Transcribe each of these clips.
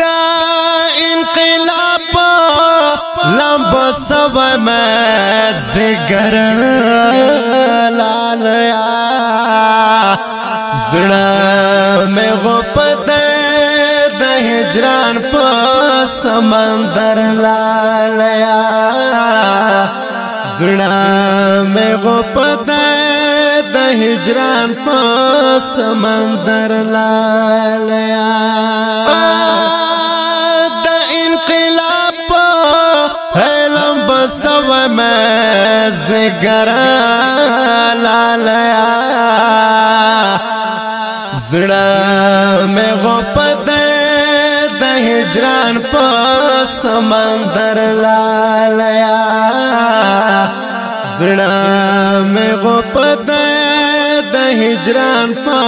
انتلاپ لمبا سب میں جگر لالیا سنا مے گپ دے دہیجران پوسمندر لالیا میں گپ دے دہیجران پوسمندر لالیا مازګرا لالیا زړه مې غپد د هجران په سمندر لالیا زړه مې غپد د هجران په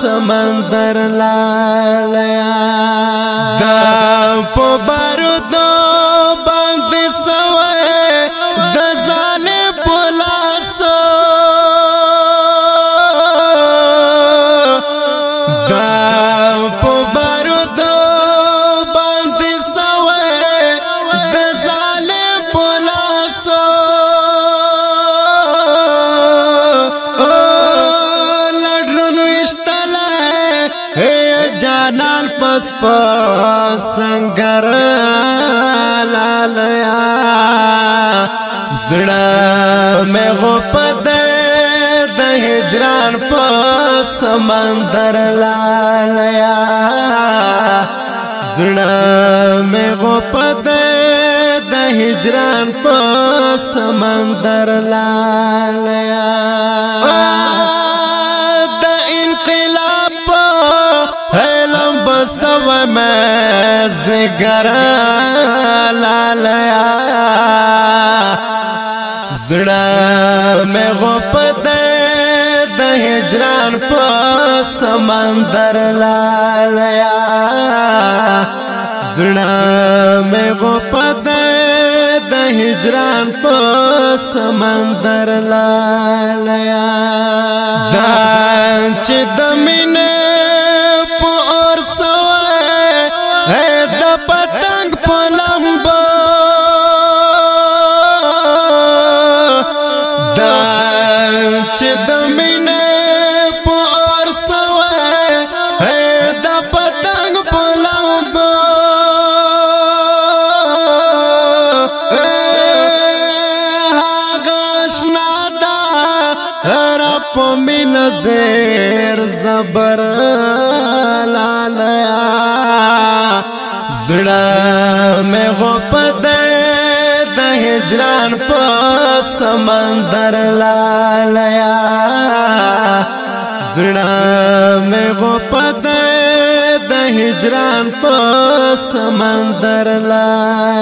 سمندر لالیا دا په لاس په سنگر لالیا زړه مې غپد د هجران په سمندر لالیا زړه مې غپد د هجران په سمندر لالیا گرا لالیا زړه مې غپد د هجران په سمندر لالیا زړه مې غپد د هجران په سمندر لالیا دا چې دمه زیر زبر لالیا زړه مې غپد د هجران په سمندر لالیا زړه مې غپد د هجران په سمندر لالیا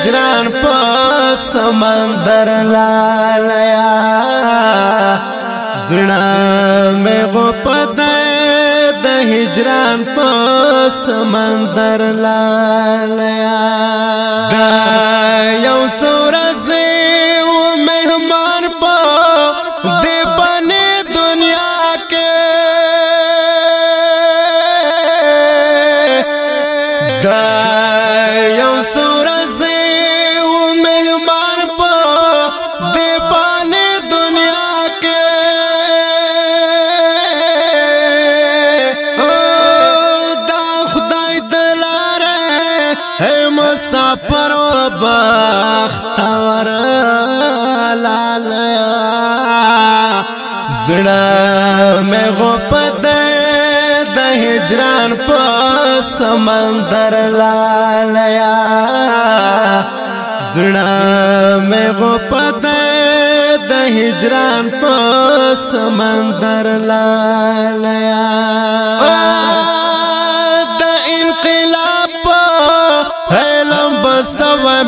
هجران په سمندر لالیا زړه مې غو پدای د هجران په سمندر لالیا دا یو سورز بختور لال زړه مې غپد د هجران په سمندر لال یا زړه مې غپد د هجران په سمندر لال یا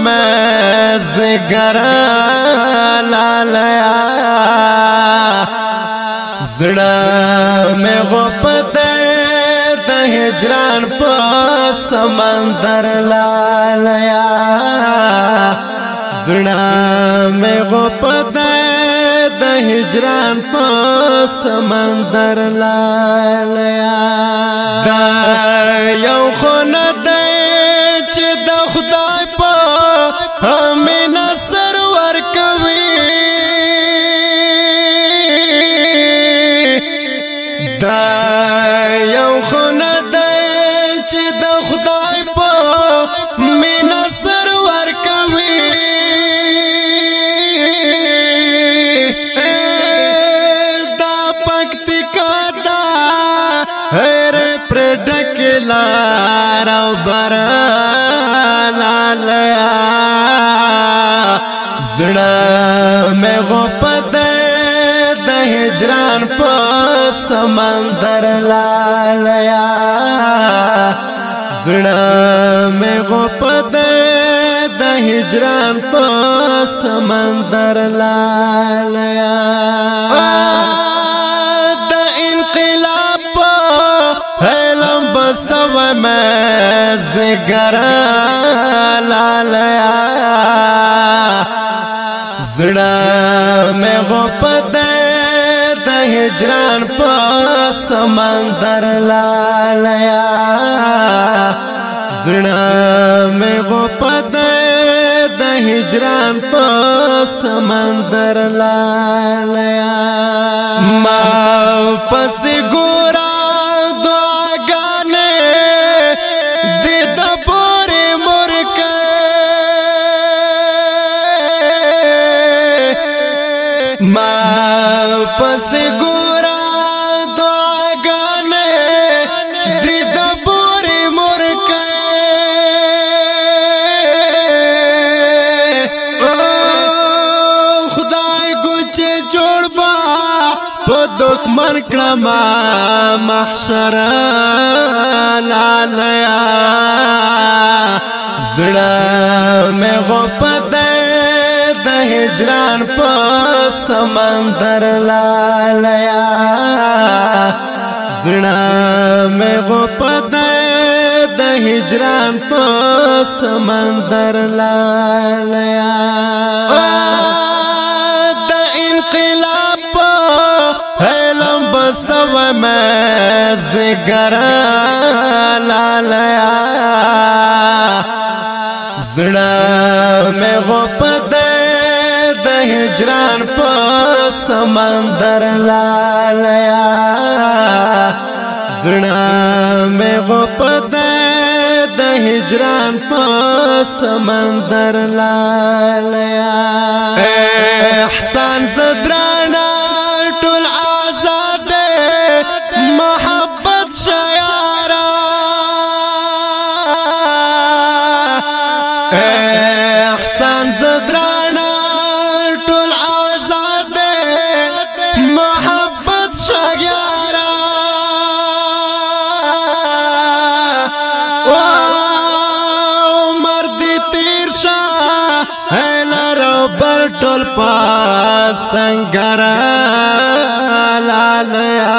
مازګر لالیا زړه مې غپت د هجران په سمندر لالیا زړه مې غپت د هجران په سمندر لالیا دا یو خنه بار او باران علیا زړه مې غپد د هجران په سمندر لالیا زړه مې غپد د هجران په سمندر لالیا مازګر لالیا زړه مې غپد د هجران په سمندر لالیا زړه مې غپد د هجران په سمندر لالیا ما پس ګور ما پس ګورا دخمن کړما محشر لالیا زړه مې غو پدای هجران په سمندر لالیا زړه مې غو پدای د هجران په سمندر لالیا د انقلاب په هلم بسو مې زګرا لالا هجران په سمندر لالیا زړه مې غپد د هجران په سمندر لالیا احسان زدران سنگرا لالیا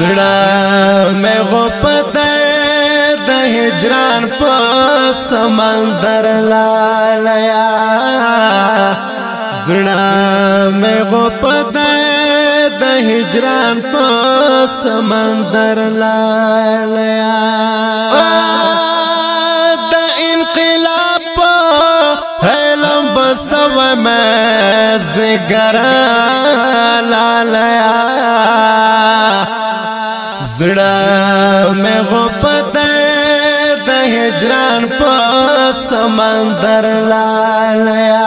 میں مې غپد دہ جران پو سمندر لالیا میں مې غپد دہ جران پو سمندر لالیا مازګرا لالیا زړه مې غپد د هجران په سمندر لالیا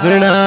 زړه